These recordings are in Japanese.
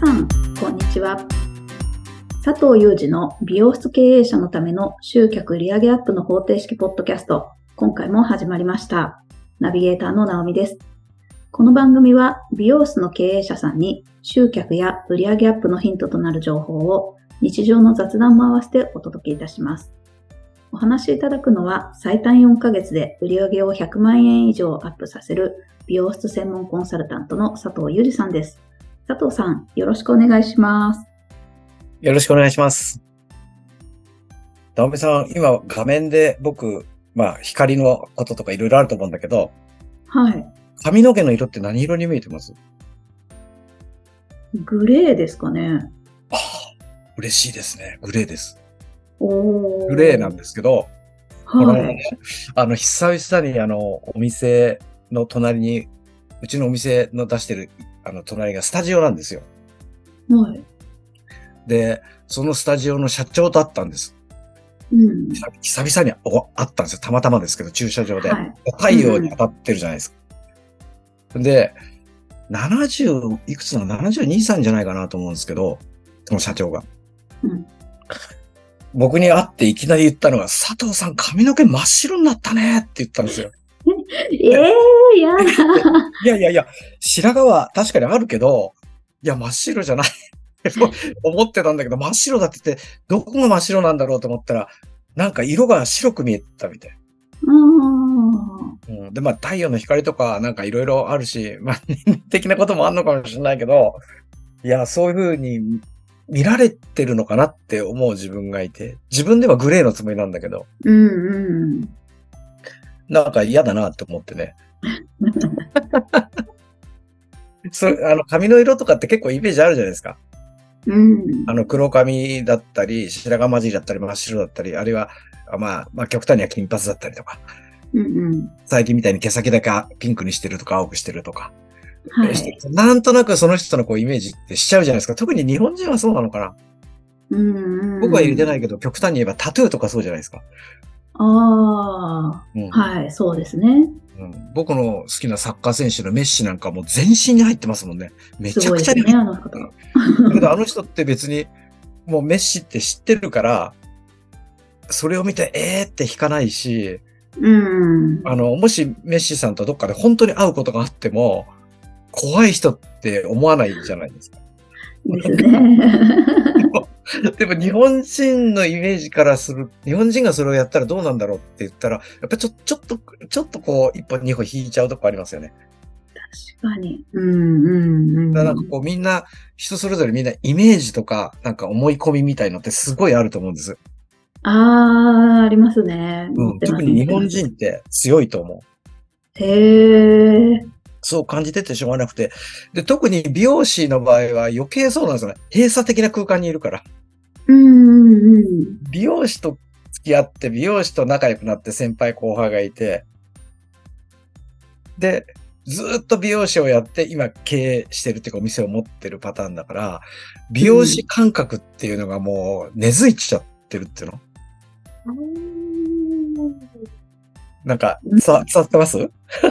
さん、こんにちは。佐藤祐二の美容室経営者のための集客売上アップの方程式ポッドキャスト、今回も始まりました。ナビゲーターの直美です。この番組は美容室の経営者さんに集客や売上アップのヒントとなる情報を日常の雑談も合わせてお届けいたします。お話しいただくのは最短4ヶ月で売上を100万円以上アップさせる美容室専門コンサルタントの佐藤ゆりさんです。佐藤さん、よろしくお願いします。よろしくお願いします。直美さん、今画面で僕、まあ光のこととかいろいろあると思うんだけど、はい。髪の毛の色って何色に見えてます？グレーですかね。ああ、嬉しいですね。グレーです。おーグレーなんですけど、はい。あの、久々にあの、お店の隣に、うちのお店の出してる、あの、隣がスタジオなんですよ。はい。で、そのスタジオの社長と会ったんです。うん。久々にお会ったんですよ。たまたまですけど、駐車場で。はい。太陽に当たってるじゃないですか。で、70、いくつなの ?72、3じゃないかなと思うんですけど、その社長が。うん僕に会っていきなり言ったのが、佐藤さん髪の毛真っ白になったねって言ったんですよ。え えー、やだ。いやいやいや、白髪は確かにあるけど、いや、真っ白じゃない。思ってたんだけど、真っ白だって言って、どこが真っ白なんだろうと思ったら、なんか色が白く見えたみたい。うーん。うん、で、まあ、太陽の光とか、なんかいろいろあるし、まあ、的なこともあるのかもしれないけど、いや、そういうふうに見られてるのかなって思う自分がいて、自分ではグレーのつもりなんだけど、うんうん。なんか嫌だなって思ってね。それ、あの、髪の色とかって結構イメージあるじゃないですか。うん。あの、黒髪だったり、白髪混じりだったり、真っ白だったり、あるいは、あまあ、まあ、極端には金髪だったりとか、うんうん。最近みたいに毛先だけピンクにしてるとか、青くしてるとか、はい。なんとなくその人のこうイメージってしちゃうじゃないですか。特に日本人はそうなのかな。うんうん。僕は入れてないけど、極端に言えばタトゥーとかそうじゃないですか。あうんあ、はい、そうですね。うん僕の好きなサッカー選手のメッシなんかもう全身に入ってますもんね。めすちゃくちゃにごいですね、あの方。だけどあの人って別に、もうメッシって知ってるから、それを見て、えーって引かないし、うん。あの、もしメッシさんとどっかで本当に会うことがあっても、怖い人って思わないじゃないですか。ですね。でも日本人のイメージからする、日本人がそれをやったらどうなんだろうって言ったら、やっぱちょ、ちょっと、ちょっとこう、一歩二歩引いちゃうとこありますよね。確かに。うんうんうん。だからなんかこうみんな、人それぞれみんなイメージとか、なんか思い込みみたいのってすごいあると思うんです。ああ、ありますね。うん、特に日本人って強いと思う。へえ。そう感じててしょうがなくて。で、特に美容師の場合は余計そうなんですよね。閉鎖的な空間にいるから。うんうんうん。美容師と付き合って、美容師と仲良くなって先輩後輩がいて、で、ずーっと美容師をやって、今経営してるっていうかお店を持ってるパターンだから、美容師感覚っていうのがもう根付いちゃってるっていうのなんか、伝わ伝わってます？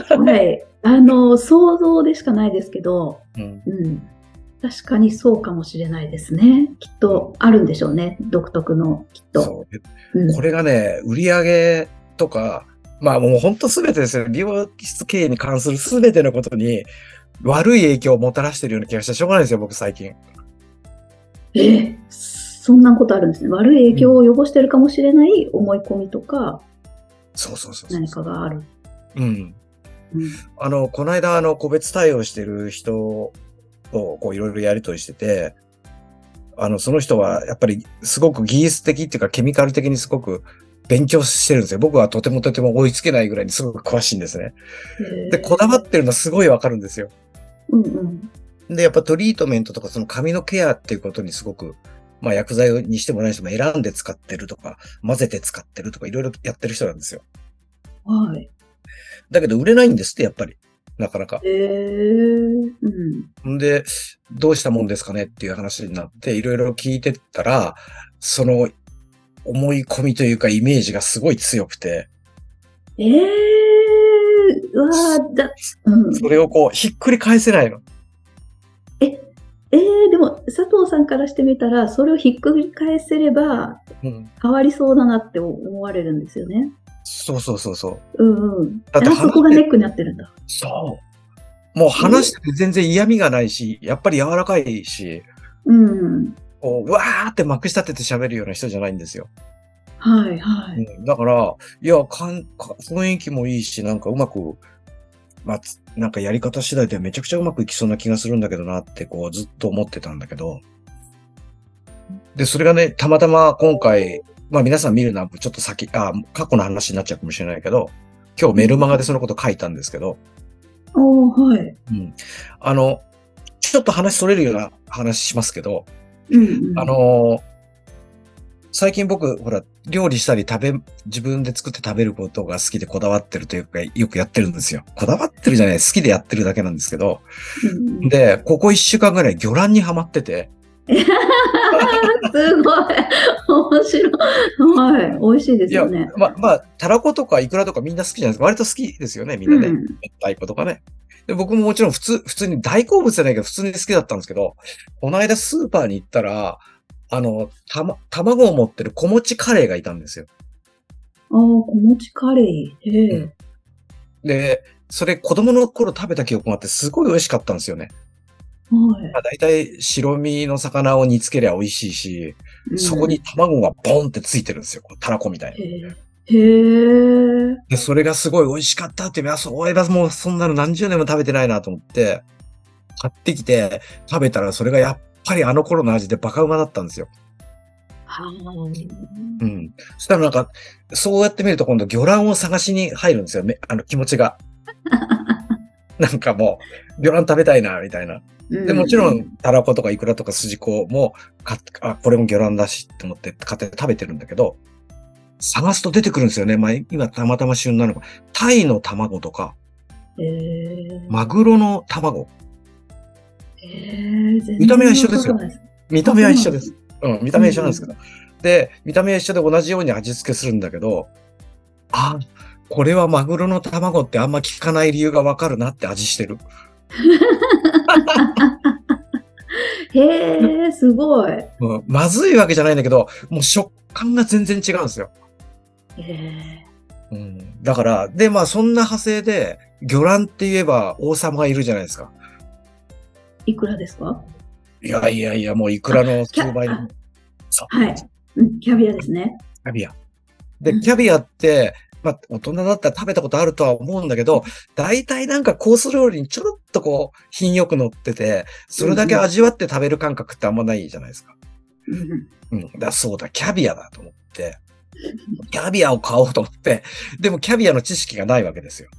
はい。あの、想像でしかないですけど、うん。うん。確かにそうかもしれないですね。きっとあるんでしょうね。独特の、きっと。そう。んこれがね、売り上げとか、まあもう本当すべてですよ。美容室経営に関するすべてのことに悪い影響をもたらしてるような気がしてしょうがないですよ、僕最近。えそんなことあるんですね。悪い影響を及ぼしてるかもしれない思い込みとか、そうそうそうそう。何かがある。うん。うん。あの、この間、あの、個別対応してる人と、こう、いろいろやりとりしてて、あの、その人は、やっぱり、すごく技術的っていうか、ケミカル的にすごく勉強してるんですよ。僕はとてもとても追いつけないぐらいにすごく詳しいんですね。で、こだわってるのはすごいわかるんですよ。うんうん。で、やっぱトリートメントとか、その髪のケアっていうことにすごく、まあ薬剤にしてもない人も選んで使ってるとか、混ぜて使ってるとか、いろいろやってる人なんですよ。はい。だけど売れないんですって、やっぱり。なかなか。へえ。うん。んで、どうしたもんですかねっていう話になって、いろいろ聞いてったら、その思い込みというかイメージがすごい強くて、ええうわーだ、うん。それをこう、ひっくり返せないの。えー、でも佐藤さんからしてみたら、それをひっくり返せればうん。変わりそうだなって思われるんですよね。そうそうそうそう。うんうん。だってあそこがネックになってるんだ。そう。もう話してて全然嫌味がないし、やっぱり柔らかいし、うん。こう、うわーってまくし立てて喋るような人じゃないんですよ。はいはい。うん、だから、いや、かん、か雰囲気もいいし、なんかうまく、まあ、つなんかやり方次第でめちゃくちゃうまくいきそうな気がするんだけどなって、こう、ずっと思ってたんだけど。で、それがね、たまたま今回、まあ皆さん見るのはちょっと先、あ、過去の話になっちゃうかもしれないけど、今日メルマガでそのこと書いたんですけど、おーはい。うん。あの、ちょっと話それるような話しますけど、うんうん、あのー最近僕、ほら、料理したり食べ、自分で作って食べることが好きでこだわってるというか、よくやってるんですよ。こだわってるじゃない、好きでやってるだけなんですけど。で、ここ一週間ぐらい魚卵にハマってて、すごい。面白い。はい。美味しいですいや、よね。ま、まあ、たらことかイクラとかみんな好きじゃないですか。割と好きですよね、みんなね。うん大根とかね。で僕ももちろん普通、普通に大好物じゃないけど普通に好きだったんですけど、この間スーパーに行ったら、あの、たま、卵を持ってる子持ちカレーがいたんですよ。ああ、小餅カレー。へえ、うんで、それ子供の頃食べた記憶があってすごい美味しかったんですよね。はいまあ、大体白身の魚を煮つけりゃ美味しいし、うんそこに卵がボンってついてるんですよ。たらこみたいな。へえ。で、それがすごい美味しかったって、いや、そういえばもうそんなの何十年も食べてないなと思って、買ってきて食べたらそれがやっぱりあの頃の味でバカうまだったんですよ。はい。うん。そしたらなんか、そうやって見ると今度魚卵を探しに入るんですよね。あの気持ちが。なんかもう、魚卵食べたいな、みたいな。で、もちろん、たらことかイクラとか筋子も買って、あ、これも魚卵だしって思って買って食べてるんだけど、探すと出てくるんですよね。まあ、今たまたま旬なのが、タイの卵とか、へえ。マグロの卵。へえ。全然見た目は一緒ですよ見た目は一緒です。うん、見た目は一緒なんですけど。で、見た目は一緒で同じように味付けするんだけど、あ、これはマグロの卵ってあんま効かない理由がわかるなって味してる。へえ、すごい。へうん、まずいわけじゃないんだけど、もう食感が全然違うんですよ。え。うん、だから、で、まあそんな派生で、魚卵って言えば王様がいるじゃないですか。いくらですか？いやいやいや、もういくらの数倍あの。はい。うんキャビアですね。キャビア。で、キャビアって、まあ、大人だったら食べたことあるとは思うんだけど、大体なんかコース料理にちょろっとこう、品よく乗ってて、それだけ味わって食べる感覚ってあんまないじゃないですか。うんうん。だそうだ、キャビアだと思って、キャビアを買おうと思って、でもキャビアの知識がないわけですよ。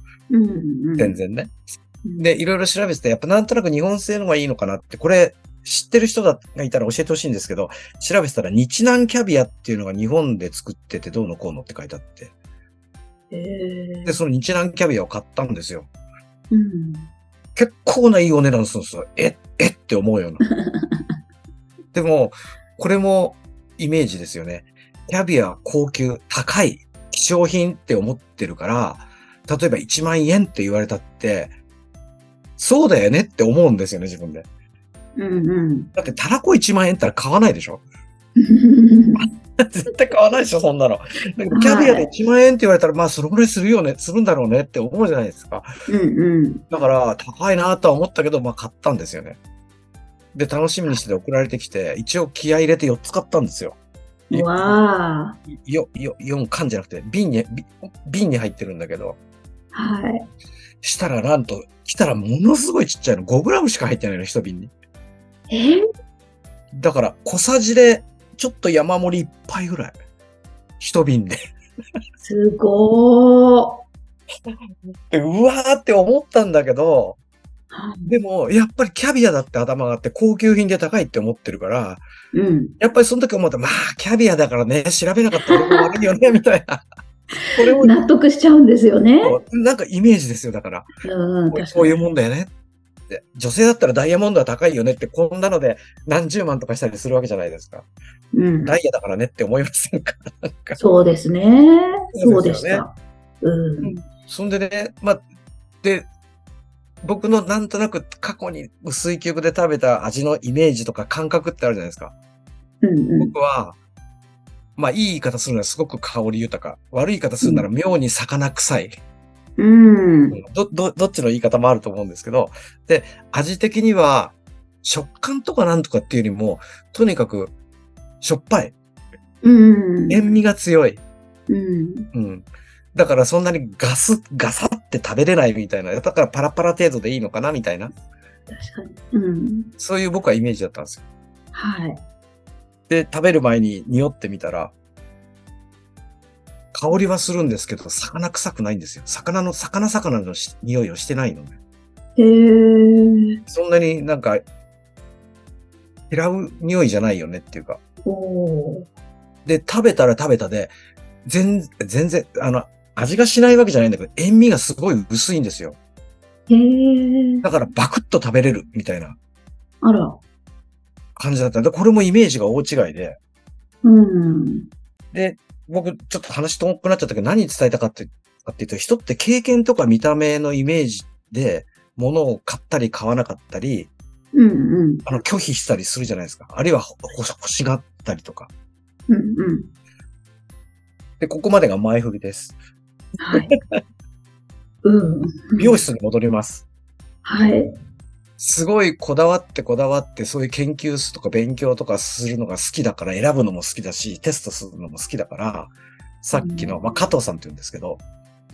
全然ね。うんで、いろいろ調べてて、やっぱなんとなく日本製のがいいのかなって、これ、知ってる人がいたら教えてほしいんですけど、調べてたら日南キャビアっていうのが日本で作っててどうのこうのって書いてあって。で、その日南キャビアを買ったんですよ。うん結構ないいお値段するんですよ。え、えって思うような。でも、これもイメージですよね。キャビア高級、高い、希少品って思ってるから、例えば1万円って言われたって、そうだよねって思うんですよね、自分で。うんうんだって、たらこ1万円ったら買わないでしょ？絶対買わないでしょ、そんなの。だけど、キャビアで1万円って言われたら、まあ、そのぐらいするよね、するんだろうねって思うじゃないですか。うんうんだから、高いなとは思ったけど、まあ、買ったんですよね。で、楽しみにしてて送られてきて、一応気合い入れて4つ買ったんですよ。うわあよ、よ、4缶じゃなくて、瓶に、び瓶に入ってるんだけど、はいしたらなんと、来たらものすごいちっちゃいの、5グラムしか入ってないの、一瓶に。えだから、小さじで、ちょっと山盛り一杯ぐらい。一瓶で。すごーでうわーって思ったんだけど、はいでも、やっぱりキャビアだって頭があって高級品で高いって思ってるから、うんやっぱりその時思った、まあ、キャビアだからね、調べなかったら悪いよね、みたいな。これも、納得しちゃうんですよね。なんかイメージですよ、だから。うん、こういうに。もんだよね。女性だったらダイヤモンドは高いよねって、こんなので何十万とかしたりするわけじゃないですか。うん、ダイヤだからねって思いませんか？そうですね。そそううでした。うん。そんでね、まあ、で、僕のなんとなく過去に薄い記憶で食べた味のイメージとか感覚ってあるじゃないですか。うんうん。僕は、まあいい言い方するならすごく香り豊か。悪い言い方するなら妙に魚臭い。うん。ど、ど、どっちの言い方もあると思うんですけど、で、味的には、食感とかなんとかっていうよりも、とにかく、しょっぱい。うん。塩味が強い。うん。うん。だからそんなにガス、ガサって食べれないみたいな。だからパラパラ程度でいいのかなみたいな。確かに。うん。そういう僕はイメージだったんですよ。はい。で、食べる前に匂ってみたら、香りはするんですけど、魚臭くないんですよ。魚の、魚魚のし匂いをしてないのね。へえ。そんなになんか、嫌う匂いじゃないよねっていうか。で、食べたら食べたで、全、全然、あの、味がしないわけじゃないんだけど、塩味がすごい薄いんですよ。へえ。だからバクッと食べれるみたいなあら。感じだったんで、これもイメージが大違いで。うん。で、僕、ちょっと話遠くなっちゃったけど、何伝えたかって、かっていうと、人って経験とか見た目のイメージで、物を買ったり買わなかったり、うんうん。あの、拒否したりするじゃないですか。あるいは欲しがったりとか。うんうん。で、ここまでが前振りです。はい。うん。美容室に戻ります。はい。すごいこだわってこだわって、そういう研究室とか勉強とかするのが好きだから、選ぶのも好きだし、テストするのも好きだから、さっきの、まあ、加藤さんって言うんですけど、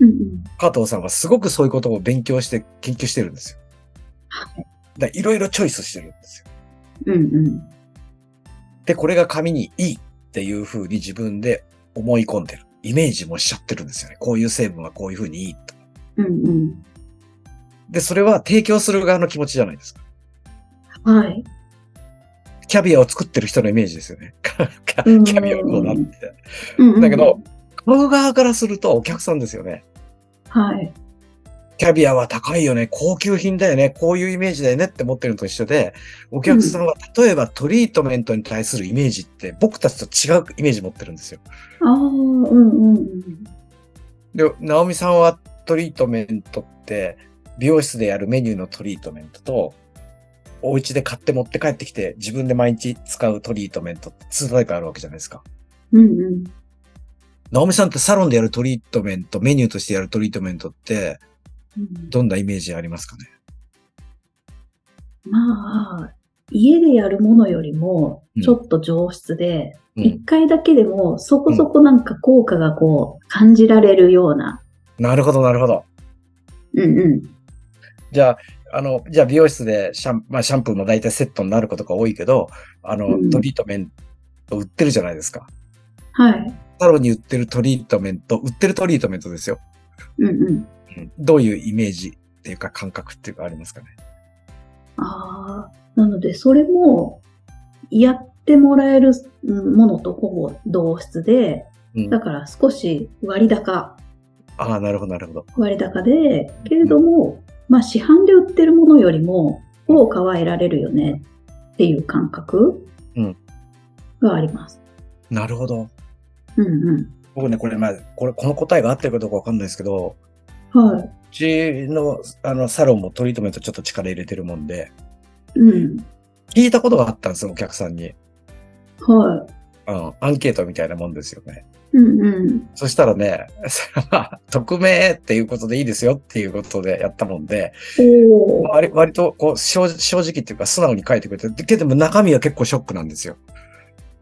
うんうん。加藤さんはすごくそういうことを勉強して研究してるんですよ。はい。だいろいろチョイスしてるんですよ。うんうん。で、これが紙にいいっていう風に自分で思い込んでる。イメージもしちゃってるんですよね。こういう成分はこういう風にいいと。うんうん。で、それは提供する側の気持ちじゃないですか。はい。キャビアを作ってる人のイメージですよね。キ うんャビアをこうなって。だけど、、買う側からするとお客さんですよね。はい。キャビアは高いよね。高級品だよね。こういうイメージだよねって思ってるのと一緒で、お客さんは例えばトリートメントに対するイメージって僕たちと違うイメージ持ってるんですよ。ああ、うんうんうん。で、ナオミさんはトリートメントって、美容室でやるメニューのトリートメントと、お家で買って持って帰ってきて自分で毎日使うトリートメントって2タイプあるわけじゃないですか。うんうん。ナオミさんってサロンでやるトリートメント、メニューとしてやるトリートメントって、うんどんなイメージありますかね？まあ、家でやるものよりもうん、ちょっと上質で、うん一、回だけでもそこそこなんか効果がこう、感じられるような。なるほど、なるほど。うんうん。じゃあ、あの、じゃあ美容室でシャン,、まあ、シャンプーも大体セットになることが多いけど、あの、うんトリートメント売ってるじゃないですか。はい。サロンに売ってるトリートメント、売ってるトリートメントですよ。うんうん。うんどういうイメージっていうか感覚っていうかありますかね？ああ、なので、それも、やってもらえるうんものとほぼ同質で、うんだから少し割高、ああ、なるほど、なるほど。割高で、けれども、まあ市販で売ってるものよりも効果は得られるよねっていう感覚うんがあります。なるほど。うんうん。僕ね、これ、まあ、これ、この答えが合ってるかどうかわかんないですけど、はうちの、あの、サロンもトリートメントちょっと力入れてるもんで、い。うん。聞いたことがあったんですよ、お客さんに。はうん、アンケートみたいなもんですよね。い。うんうん。そしたらね、匿名っていうことでいいですよっていうことでやったもんで。割割とこう正正直っていうか素直に書いてくれて、けど中身は結構ショックなんですよ。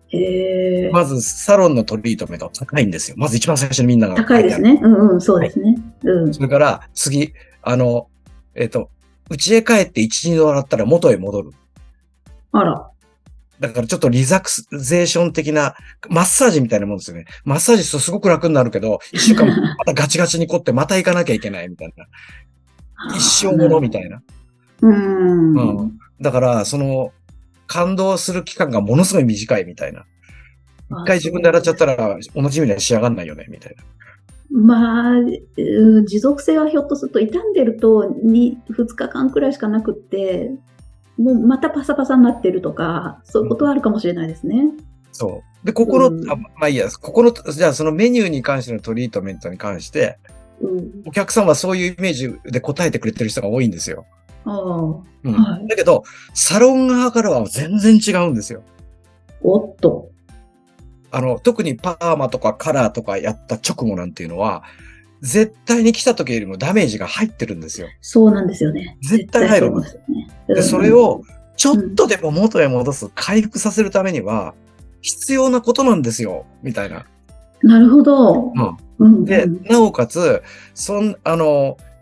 へえ。まずサロンのトリートメントは高いんですよ。まず一番最初にみんなが。高いですね。うんうん、そうですね。うん。それから次、あの、えっ、と、家へ帰って1、2度洗ったら元へ戻る。あら。だからちょっとリザクゼーション的な、マッサージみたいなもんですよね。マッサージするとすごく楽になるけど、一週間またガチガチに凝ってまた行かなきゃいけないみたいな。一生ものみたいな。うん。うんだから、その、感動する期間がものすごい短いみたいな。一回自分で洗っちゃったら、同じようには仕上がんないよね、みたいな。まあ、うん持続性はひょっとすると傷んでると 2, 2日間くらいしかなくって、もうまたパサパサになってるとか、そういうことはあるかもしれないですね。そう。で、ここの、うんあまあいいや、ここの、じゃあそのメニューに関してのトリートメントに関して、うん。お客さんはそういうイメージで答えてくれてる人が多いんですよ。ああ。うんはいだけど、サロン側からは全然違うんですよ。おっと。あの、特にパーマとかカラーとかやった直後なんていうのは、絶対に来た時よりもダメージが入ってるんですよ。そうなんですよね。絶対入るそうですよね。で、うんそれを、ちょっとでも元へ戻す、回復させるためには、必要なことなんですよ、みたいな。なるほど。うんうん。で、うんなおかつ、そん、あの、1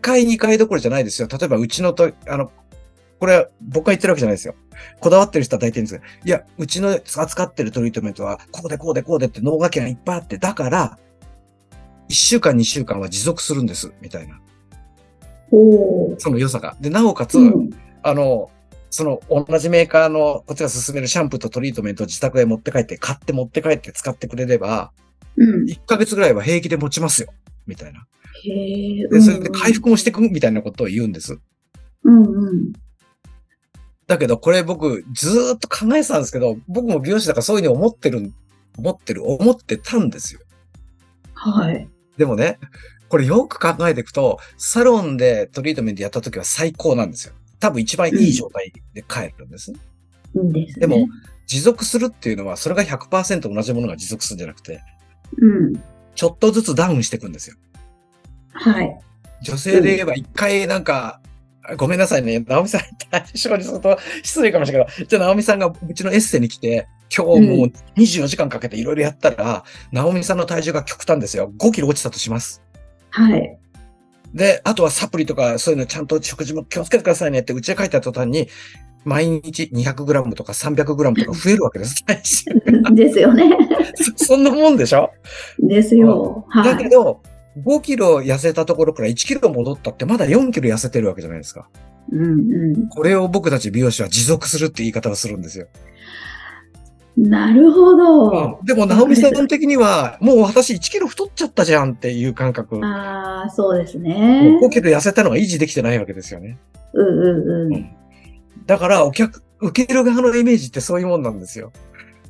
回、2回どころじゃないですよ。例えば、うちのと、あの、これは僕が言ってるわけじゃないですよ。こだわってる人は大体言うんですけど、いや、うちの扱ってるトリートメントは、こうでこうでこうでって脳書きがいっぱいあって、だから、1週間、2週間は持続するんです、みたいな。その良さが。で、なおかつ、うん。あの、その同じメーカーのこっちが勧めるシャンプーとトリートメントを自宅へ持って帰って、買って持って帰って使ってくれれば、うん。1ヶ月ぐらいは平気で持ちますよ。みたいな。へえ。で、それで回復もしていくみたいなことを言うんです。うんうん。だけど、これ僕ずーっと考えてたんですけど、僕も美容師だからそういうふうに思ってる、思ってる、思ってたんですよ。はい。でもね、これよく考えていくと、サロンでトリートメントやった時は最高なんですよ。多分一番いい状態で帰るんですね。いいんですね。でも、持続するっていうのは、それが100%同じものが持続するんじゃなくて、うん。ちょっとずつダウンしていくんですよ。はい。女性で言えば一回なんか、ごめんなさいね、直美さんに対象にすると失礼かもしれないけど、じゃあ直美さんがうちのエッセに来て、今日もう24時間かけていろいろやったら、直美さんの体重が極端ですよ。5キロ落ちたとします。はい。で、あとはサプリとかそういうのちゃんと食事も気をつけてくださいねってうちで書いた途端に、毎日200グラムとか300グラムとか増えるわけです。ですよね。そ そんなもんでしょ？ですよ。はい。だけど、5キロ痩せたところから1キロ戻ったってまだ4キロ痩せてるわけじゃないですか。うんうん。これを僕たち美容師は持続するって言い方をするんですよ。なるほど。でも、直美さん的には、もう私1キロ太っちゃったじゃんっていう感覚。もああ、そうですうね。5キロ痩せたのが維持できてないわけですよね。うんうんうん。だから、お客、受ける側のイメージってそういうもんなんですよ。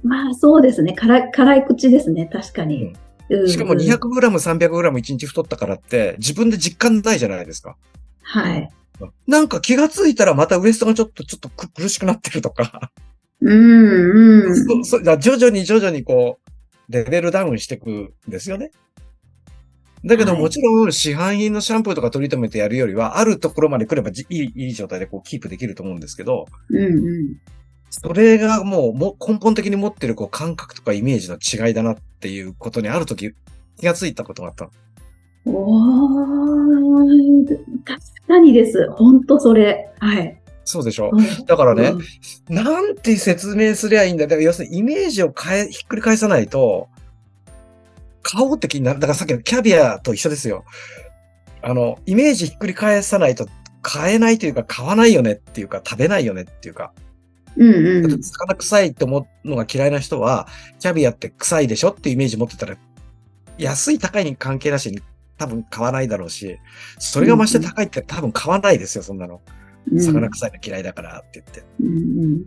まあそうですね。辛い、辛い口ですね。確かに。うんうんしかも 200g、300g 1日太ったからって、自分で実感ないじゃないですか。はい。なんか気がついたらまたウエストがちょっと、ちょっとく苦しくなってるとか。うんうん。そそ徐々に徐々にこう、レベルダウンしていくんですよね。だけどはいもちろん市販品のシャンプーとかトリートメントやるよりは、あるところまで来ればじいいいい状態でこうキープできると思うんですけど、うんうん。それがもうも根本的に持ってるこう感覚とかイメージの違いだなっていうことにあるとき気がついたことがあったの。おー、確かにです。本当それ。はい。そうでしょ？うんだからねうんなんて説明すりゃいいんだ。だから要するにイメージを変え、ひっくり返さないと、買おうって気になる。だからさっきのキャビアと一緒ですよ。あの、イメージひっくり返さないと買えないというか買わないよねっていうか食べないよねっていうか、うんうん。魚臭いって思うのが嫌いな人は、キャビアって臭いでしょってイメージ持ってたら、安い高いに関係なしに多分買わないだろうし、それが増して高いって多分買わないですよ、そんなの。魚臭いの嫌いだからって言って。うんうん。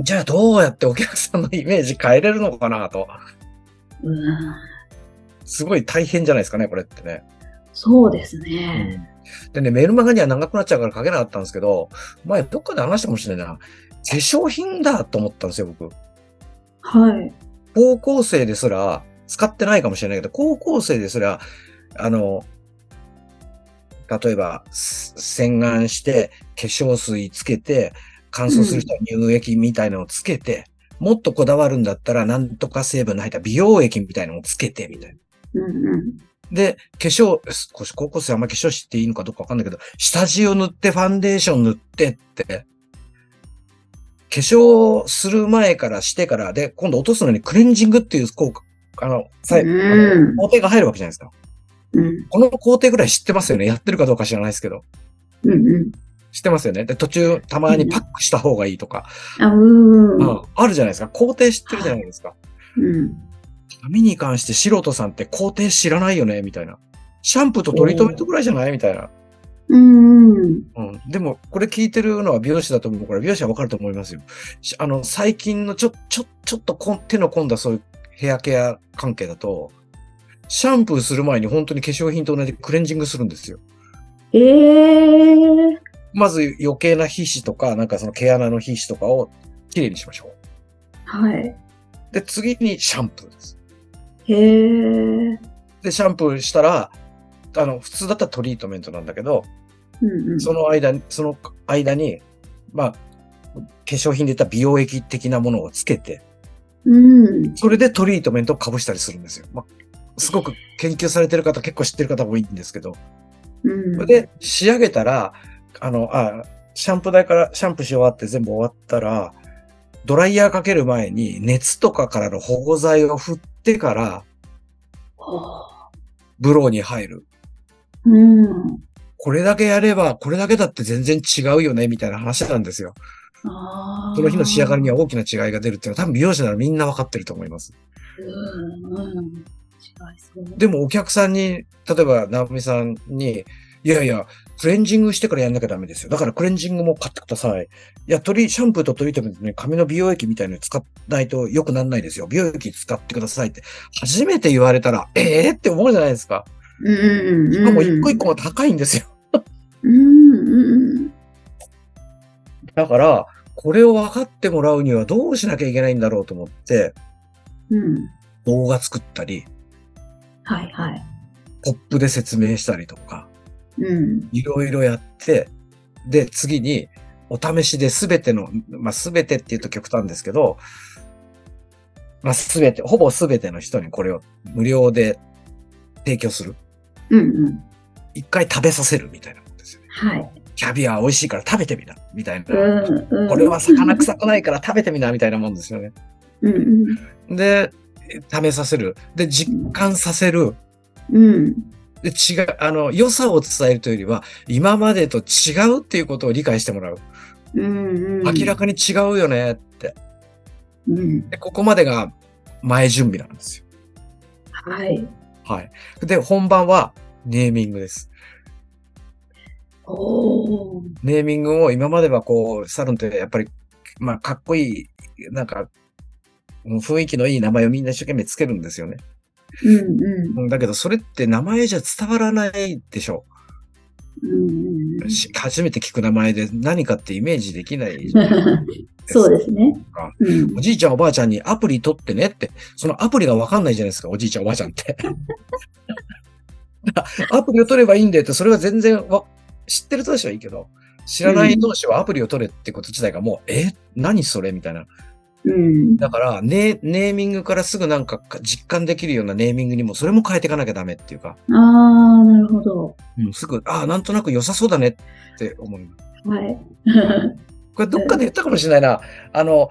じゃあどうやってお客さんのイメージ変えれるのかなと。うんすごい大変じゃないですかね、これってね。そうですね。でね、メールマガには長くなっちゃうから書けなかったんですけど、前どっかで話したかもしれないな。化粧品だと思ったんですよ、僕。はい。高校生ですら、使ってないかもしれないけど、高校生ですら、あの、例えば、す洗顔して、化粧水つけて、乾燥する人は乳液みたいなのをつけて、もっとこだわるんだったら、なんとか成分の入った美容液みたいなのをつけて、みたいな。うんうん。で、化粧、こ高校生あんま化粧していいのかどうかわかんないけど、下地を塗ってファンデーション塗ってって、化粧する前からしてから、で、今度落とすのにクレンジングっていう効果、あの、さい、あうんの工程が入るわけじゃないですか。うんこの工程ぐらい知ってますよね。やってるかどうか知らないですけど。うんうん。知ってますよね。で、途中、たまにパックした方がいいとか、あ、うん。うん、あるじゃないですか。工程知ってるじゃないですか。うん。髪に関して素人さんって工程知らないよね、みたいな。シャンプーとトリートメントぐらいじゃない？みたいな。うん。うん。でも、これ聞いてるのは美容師だと思う。これ美容師はわかると思いますよ。しあの、最近のちょ、ちょ、ちょっとこん手の込んだそういうヘアケア関係だと、シャンプーする前に本当に化粧品と同じクレンジングするんですよ。ええまず余計な皮脂とか、なんかその毛穴の皮脂とかをきれいにしましょう。はい。で、次にシャンプーです。へえ。で、シャンプーしたら、あの、普通だったらトリートメントなんだけど、うんうん。その間に、その間に、まあ、化粧品で言ったら美容液的なものをつけて、うん。それでトリートメントをかぶしたりするんですよ。まあ、すごく研究されてる方、結構知ってる方多いんですけど、うん。それで仕上げたら、あの、あ、シャンプー台からシャンプーし終わって全部終わったら、ドライヤーかける前に熱とかからの保護剤を振ってから、はあブローに入る。うん。これだけやれば、これだけだって全然違うよね、みたいな話なんですよ。その日の仕上がりには大きな違いが出るっていうのは多分美容師ならみんなわかってると思います。うんうん。でもお客さんに、例えば、直美さんに、いやいや、クレンジングしてからやんなきゃダメですよ。だからクレンジングも買ってください。いや、トリ、シャンプーとトリートメントに髪の美容液みたいなの使わないと良くならないですよ。美容液使ってくださいって、初めて言われたら、ええー、って思うじゃないですか。うんうんうん。しかも一個一個も高いんですよ。うんうんだから、これを分かってもらうにはどうしなきゃいけないんだろうと思って、うん。うん。動画作ったり、はいはい。ポップで説明したりとか、うん。いろいろやって、で、次に、お試しで全ての、まあ、全てって言うと極端ですけど、まあ、全て、ほぼ全ての人にこれを無料で提供する。うんうん。一回食べさせるみたいなもんですよね。はい。キャビア美味しいから食べてみな、みたいな。うんうん。これは魚臭くないから食べてみな、みたいなもんですよね。うんうん。で、試させる。で、実感させる。うん。で、違う、あの、良さを伝えるというよりは、今までと違うっていうことを理解してもらう。うんうん。明らかに違うよねって。うん。で、ここまでが前準備なんですよ。はい。はい。で、本番はネーミングです。おー。ネーミングを今まではこう、サロンってやっぱり、まあ、かっこいい、なんか、雰囲気のいい名前をみんな一生懸命つけるんですよね。うんうん。うんだけど、それって名前じゃ伝わらないでしょうんうん初めて聞く名前で何かってイメージできない。そうですねか。うんお。じいちゃんおばあちゃんにアプリ取ってねって、そのアプリがわかんないじゃないですか、おじいちゃんおばあちゃんって。アプリを取ればいいんだよって、それは全然わ知ってる人たちはいいけど、知らない同士はアプリを取れってこと自体がもう、え何それ？みたいな。うん。だから、ネネーミングからすぐなんか実感できるようなネーミングにもそれも変えていかなきゃダメっていうか、ああ、なるほど。うん、すぐ、ああ、なんとなく良さそうだねって思う。はい。これどっかで言ったかもしれないな。あの、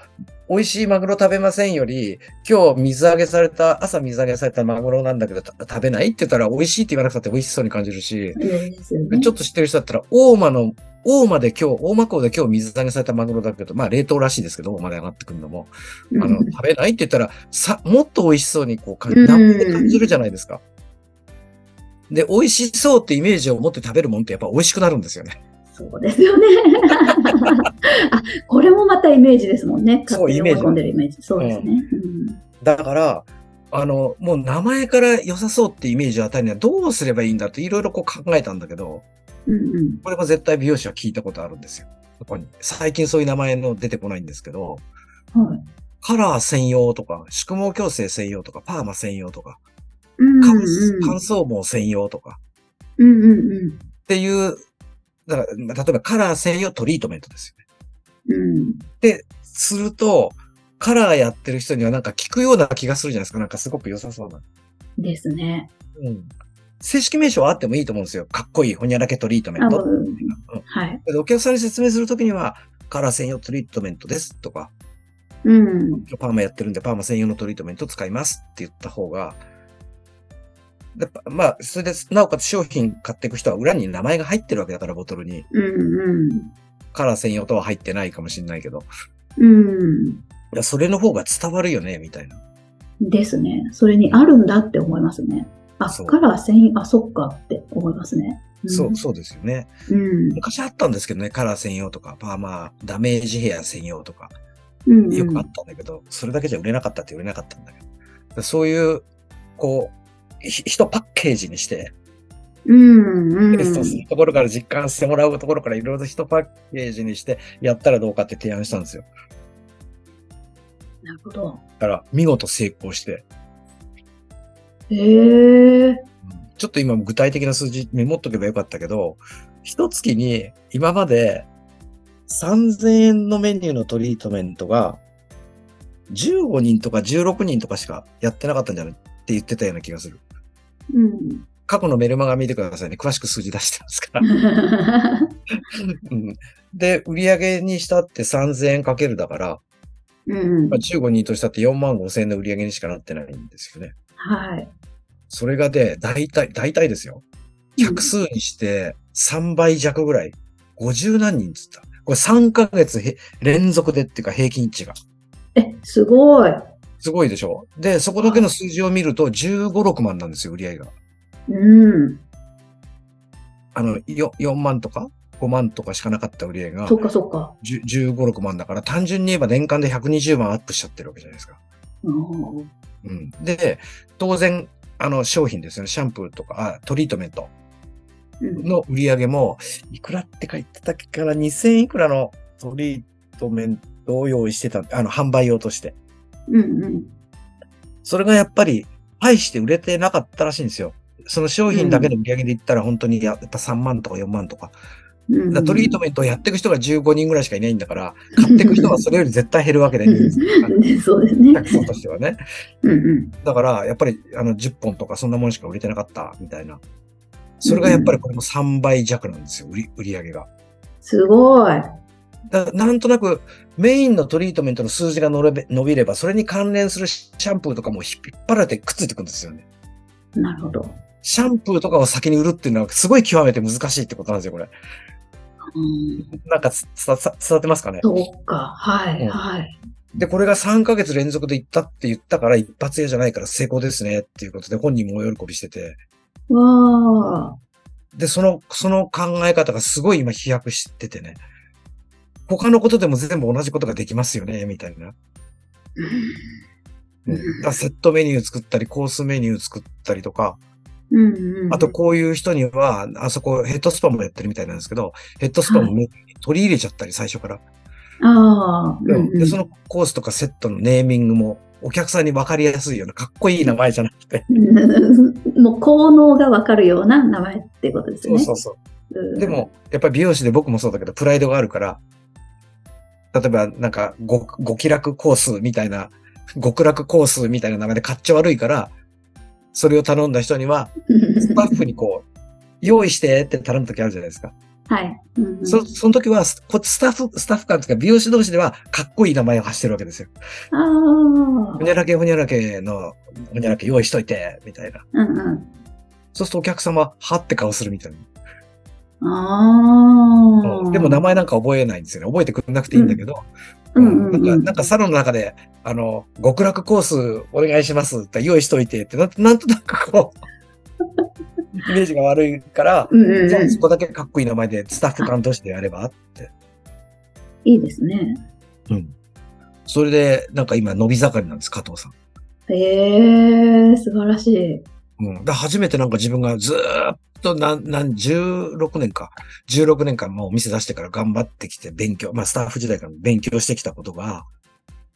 美味しいマグロ食べませんより、今日水揚げされた、朝水揚げされたマグロなんだけどた食べないって言ったら美味しいって言わなくたって美味しそうに感じるし、ね。ちょっと知ってる人だったら、大間の、大間で今日、大間港で今日水揚げされたマグロだけど、まあ冷凍らしいですけど、大間で上がってくるのも、あの、食べないって言ったら、さ、もっと美味しそうにこう感じ、感じるじゃないですか。で、美味しそうってイメージを持って食べるもんってやっぱ美味しくなるんですよね。そうですよね。あ、これもまたイメージですもんね。そうイメージ込んでるイメージ。そうですね。だから、あの、もう名前から良さそうってイメージを与えるにはどうすればいいんだっていろいろこう考えたんだけど、うんうんこれも絶対美容師は聞いたことあるんですよ。そこに。最近そういう名前の出てこないんですけど、うん。はい。カラー専用とか、宿毛矯正専用とか、パーマ専用とか、うん乾うん乾燥毛専用とかうんうんうんっていう、だから、まあ例えばカラー専用トリートメントですよね。うん。で、すると、カラーやってる人にはなんか聞くような気がするじゃないですか。なんかすごく良さそうな。ですね。うん。正式名称はあってもいいと思うんですよ。かっこいいほにゃらけトリートメンあ、ト。うんうんはい。でお客さんに説明するときには、カラー専用トリートメントですとか、うん。パーマやってるんでパーマ専用のトリートメント使いますって言った方が、でまあ、それで、なおかつ商品買っていく人は裏に名前が入ってるわけだから、ボトルに。うんうん。カラー専用とは入ってないかもしれないけど。うん。いや、それの方が伝わるよね、みたいな。ですね。それにあるんだって思いますね。あ、カラー専用、あ、そっかって思いますね。んそう、そうですよね。うん。昔あったんですけどね、カラー専用とか、パーマ、ダメージヘア専用とか、うんうん。よくあったんだけど、それだけじゃ売れなかったって売れなかったんだけど。そういう、こう、ひ一パッケージにして、うん、うん。テストするところから実感してもらうところからいろいろ一パッケージにしてやったらどうかって提案したんですよ。なるほど。だから見事成功して、へえ。ちょっと今具体的な数字メモっとけばよかったけど、一月に今まで3000円のメニューのトリートメントが15人とか16人とかしかやってなかったんじゃないって言ってたような気がする。うん。過去のメルマガ見てくださいね。詳しく数字出してますから。うん、で、売上にしたって3000円かけるだから、うんまあ、。15人としたって4万5千円の売上にしかなってないんですよね。はい。それがで、大体、大体ですよ。客数にして3倍弱ぐらい。50何人っつった。これ3ヶ月へ連続でっていうか平均値が。え、すごい。すごいでしょ？で、そこだけの数字を見ると15、6万なんですよ、売上が。うん。あの、よ4万とか？5万とかしかなかった売上がそっかそっか。10 15、6万だから単純に言えば年間で120万アップしちゃってるわけじゃないですか。うんうん。で、当然、あの、商品ですよね。シャンプーとか、あトリートメントうんの売り上げも、いくらって書いてたっけから2000いくらのトリートメントを用意してた、あの、販売用として。うんうん。それがやっぱり、大して売れてなかったらしいんですよ。その商品だけの売り上げで言ったら本当にややっぱ3万とか4万とか。うんだからトリートメントをやっていく人が15人ぐらいしかいないんだから、買っていく人はそれより絶対減るわけないんですよ。ね そうですね。客層としてはね。うんうん。だから、やっぱり、あの、10本とかそんなものしか売れてなかった、みたいな。それがやっぱりこれも3倍弱なんですよ、売り、売り上げが。すごい。なんとなく、メインのトリートメントの数字が伸び伸びれば、それに関連するシャンプーとかも引っ張られてくっついてくるんですよね。なるほど。シャンプーとかを先に売るっていうのは、すごい極めて難しいってことなんですよ、これ。うん、なんかつ伝伝わってますかね？そうか。はい、うんはい。で、これが3ヶ月連続で行ったって言ったから、一発屋じゃないから成功ですねっていうことで、本人も大喜びしてて。わあ。で、その、その考え方がすごい今飛躍しててね。他のことでも全部同じことができますよね、みたいな。うん、だセットメニュー作ったり、コースメニュー作ったりとか、うんうん。あとこういう人には、あそこヘッドスパもやってるみたいなんですけど、ヘッドスパもメニューに取り入れちゃったり、最初から。ああ。うんうんで、そのコースとかセットのネーミングも、お客さんに分かりやすいような、かっこいい名前じゃなくて。うんもう効能がわかるような名前ってことですね。そうそうそう。うんで、も、やっぱり美容師で僕もそうだけど、プライドがあるから、例えばなんか、ご、ご気楽コースみたいな、極楽コースみたいな名前でかっちょ悪いから、それを頼んだ人には、スタッフにこう、用意してって頼むときあるじゃないですか。はい。うんうんそ、その時は、こスタッフ、スタッフ間とか美容師同士では、かっこいい名前を発してるわけですよ。ああほにゃらけほにゃらけの、ほにゃらけ用意しといて、みたいな。うんうん。そうするとお客様、はって顔するみたいな。ああ。でも名前なんか覚えないんですよね。覚えてくれなくていいんだけど、なんか、なんかサロンの中で、あの、極楽コースお願いしますって用意しといてって、なんなんとなくこう、イメージが悪いから、うんうんうんじゃあそこだけかっこいい名前でスタッフ間同士でやればって。いいですね。うん。それで、なんか今伸び盛りなんです、加藤さん。へえ、素晴らしい。うん。で初めてなんか自分がずーっとなん、なん、16年か。16年間もうお店出してから頑張ってきて勉強、まあスタッフ時代から勉強してきたことが、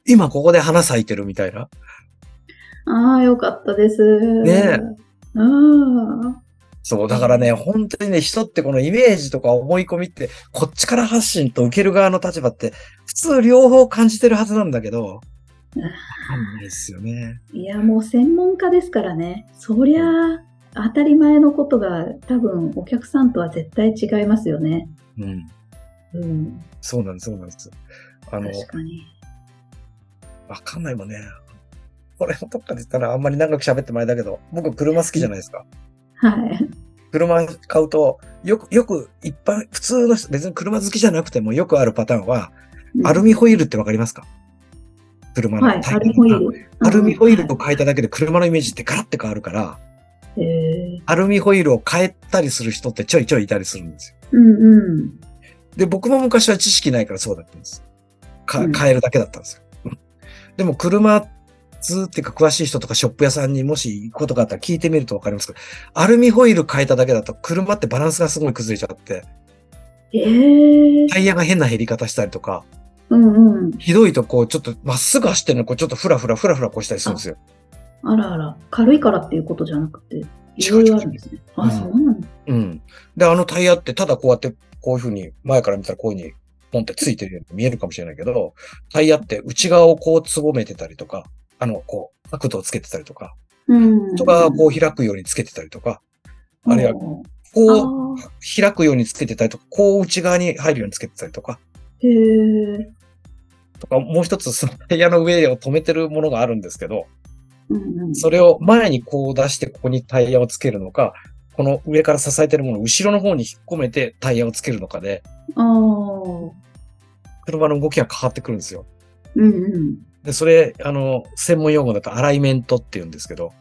今ここで花咲いてるみたいな。ああ、よかったです。ねえあそう、だからね、本当にね、人ってこのイメージとか思い込みって、こっちから発信と受ける側の立場って、普通両方感じてるはずなんだけど、わかんないですよね。あ。いや、もう専門家ですからね。そりゃあ、当たり前のことが多分お客さんとは絶対違いますよね。うん。うん。そうなんです、そうなんです。あの、確かに。わかんないもんね。これもどっかで言ったらあんまり長く喋ってもあれだけど、僕車好きじゃないですか。はい。車買うと、よく、よく一般、普通の人、別に車好きじゃなくてもよくあるパターンは、アルミホイルってわかりますか？車のはい、アルミホイル。アルミホイルうんを変えただけで車のイメージってガラッて変わるから、アルミホイルを変えたりする人ってちょいちょいいたりするんですよ。うんうん。で、僕も昔は知識ないからそうだったんです。かうん変えるだけだったんですよ。う んでも車好通っていうか詳しい人とかショップ屋さんにもし行くことがあったら聞いてみるとわかりますけど、アルミホイル変えただけだと車ってバランスがすごい崩れちゃって、ええタイヤが変な減り方したりとか、うんうん。ひどいとこうちょっとまっすぐ走ってるのこうちょっとフラフラフラフラこうしたりするんですよ。あらあら、軽いからっていうことじゃなくて、いろいろあるんですね。あ、うんそうなんだ。うん。で、あのタイヤってただこうやってこういう風に前から見たらこういう風にポンってついてるように見えるかもしれないけど、タイヤって内側をこうつぼめてたりとか、あの、こう、角度をつけてたりとか、うん。外側をこう開くようにつけてたりとか、あるいはここうあ開くようにつけてたりとか、こう内側に入るようにつけてたりとか、ーへえ。とか、もう一つそのタイヤの上を止めてるものがあるんですけど。それを前にこう出してここにタイヤをつけるのか、この上から支えてるものを後ろの方に引っ込めてタイヤをつけるのかで。車の動きが変わってくるんですよ。うんうん。で、それ、あの、専門用語だとアライメントって言うんですけど、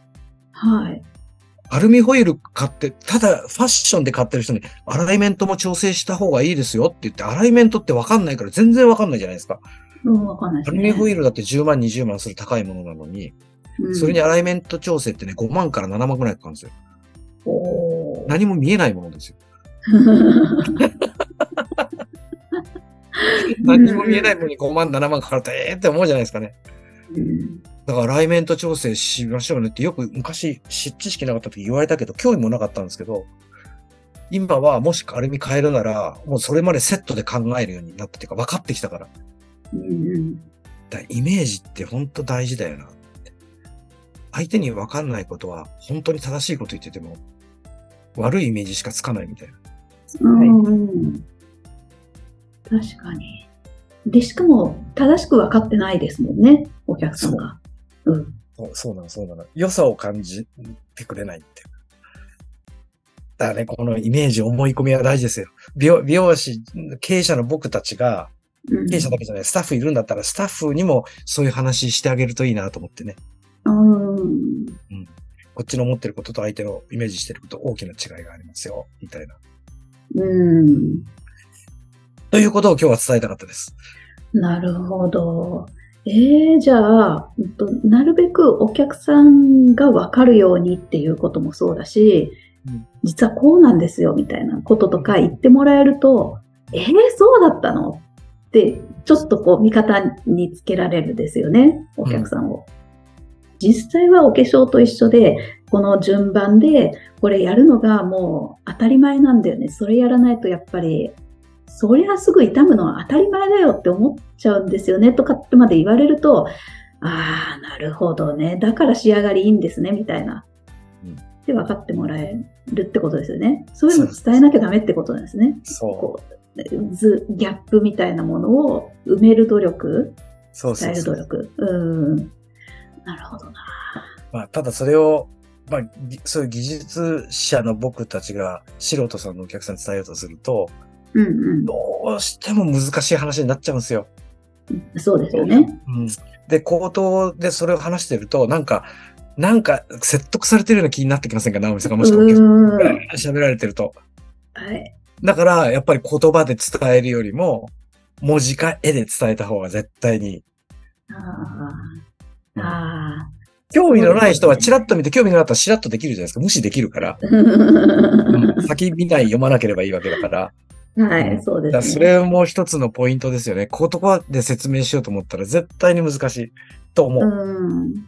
はい。アルミホイル買って、ただファッションで買ってる人に、アライメントも調整した方がいいですよって言って、アライメントってわかんないから全然わかんないじゃないですか。うん、わかんないね。アルミホイルだって10万、20万する高いものなのに、うんそれにアライメント調整ってね、5万から7万くらいかかるんですよ。何も見えないものですよ。何も見えないものに5万、7万かかると、ええー、って思うじゃないですかね。うんだから、アライメント調整しましょうねってよく昔、知知識なかった時言われたけど、興味もなかったんですけど、今はもしアルミ変えるなら、もうそれまでセットで考えるようになっていうか、分かってきたから。うんうんだイメージって本当大事だよな。相手に分かんないことは、本当に正しいこと言ってても、悪いイメージしかつかないみたいな。うんうん確かに。で、しかも、正しく分かってないですもんね、お客さんが。うん。そうなの、そうなの。良さを感じてくれないって。だからね、このイメージ、思い込みは大事ですよ。美容美容師、経営者の僕たちが、うん経営者だけじゃない、スタッフいるんだったら、スタッフにもそういう話してあげるといいなと思ってね。うん。こっちの思ってることと相手のイメージしてること、大きな違いがありますよ、みたいな。うん。ということを今日は伝えたかったです。なるほど。ええじゃあ、なるべくお客さんが分かるようにっていうこともそうだし、うん実はこうなんですよみたいなこととか言ってもらえると、えー、そうだったの？って、ちょっとこう味方につけられるですよね、お客さんを。実際はお化粧と一緒で、この順番でこれやるのがもう当たり前なんだよね。それやらないとやっぱりそりゃすぐ痛むのは当たり前だよって思っちゃうんですよねとかってまで言われると、ああ、なるほどね。だから仕上がりいいんですね、みたいな。うんで、分かってもらえるってことですよね。そういうの伝えなきゃダメってことなんですね。そう。こう、ず、ギャップみたいなものを埋める努力、そうそ伝える。努力。うん。なるほどな。まあ、ただそれを、まあ、ぎそういう技術者の僕たちが素人さんのお客さんに伝えようとすると、うんうん。どうしても難しい話になっちゃうんですよ。そうですよね。うん。で、口頭でそれを話してると、なんか、なんか説得されてるような気になってきませんか？直美さんがもしくはお客さんうん。が喋られてると。はい。だから、やっぱり言葉で伝えるよりも、文字か絵で伝えた方が絶対に。ああ。あ興味のない人はチラッと見て興味がなかったらチラッとできるじゃないですか。無視できるから。あ。うん先見ない読まなければいいわけだから。はい、そうですね。それも一つのポイントですよね。言葉で説明しようと思ったら絶対に難しいと思う。うん。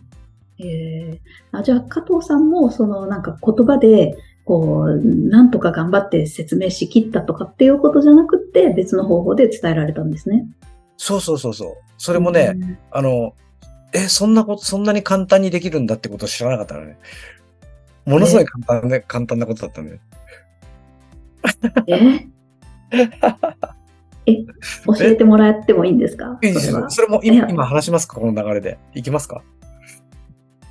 えーあじゃあ、加藤さんも、その、なんか言葉で、こう、なんとか頑張って説明しきったとかっていうことじゃなくって、別の方法で伝えられたんですね。そうそうそうそう。それもね、うんあの、え、そんなこと、そんなに簡単にできるんだってことを知らなかったのね。ものすごい簡単で、簡単なことだったんだよ。え？え、教えてもらってもいいんですか？それも今今話しますか？この流れで。いきますか？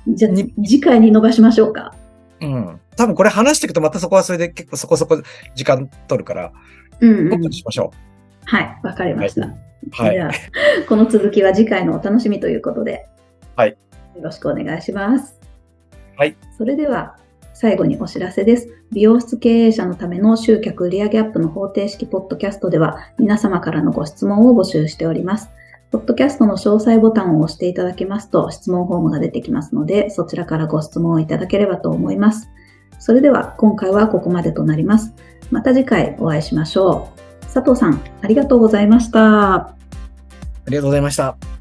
じゃあ、に次回に伸ばしましょうか。うん。多分これ話していくとまたそこはそれで結構そこそこ時間取るから、うん、うん。しましょはい、わかりました。はい、この続きは次回のお楽しみということで、はい、よろしくお願いします。はい、それでは最後にお知らせです。美容室経営者のための集客売上アップの方程式ポッドキャストでは皆様からのご質問を募集しております。ポッドキャストの詳細ボタンを押していただきますと質問フォームが出てきますので、そちらからご質問をいただければと思います。それでは今回はここまでとなります。また次回お会いしましょう。佐藤さん、ありがとうございました。ありがとうございました。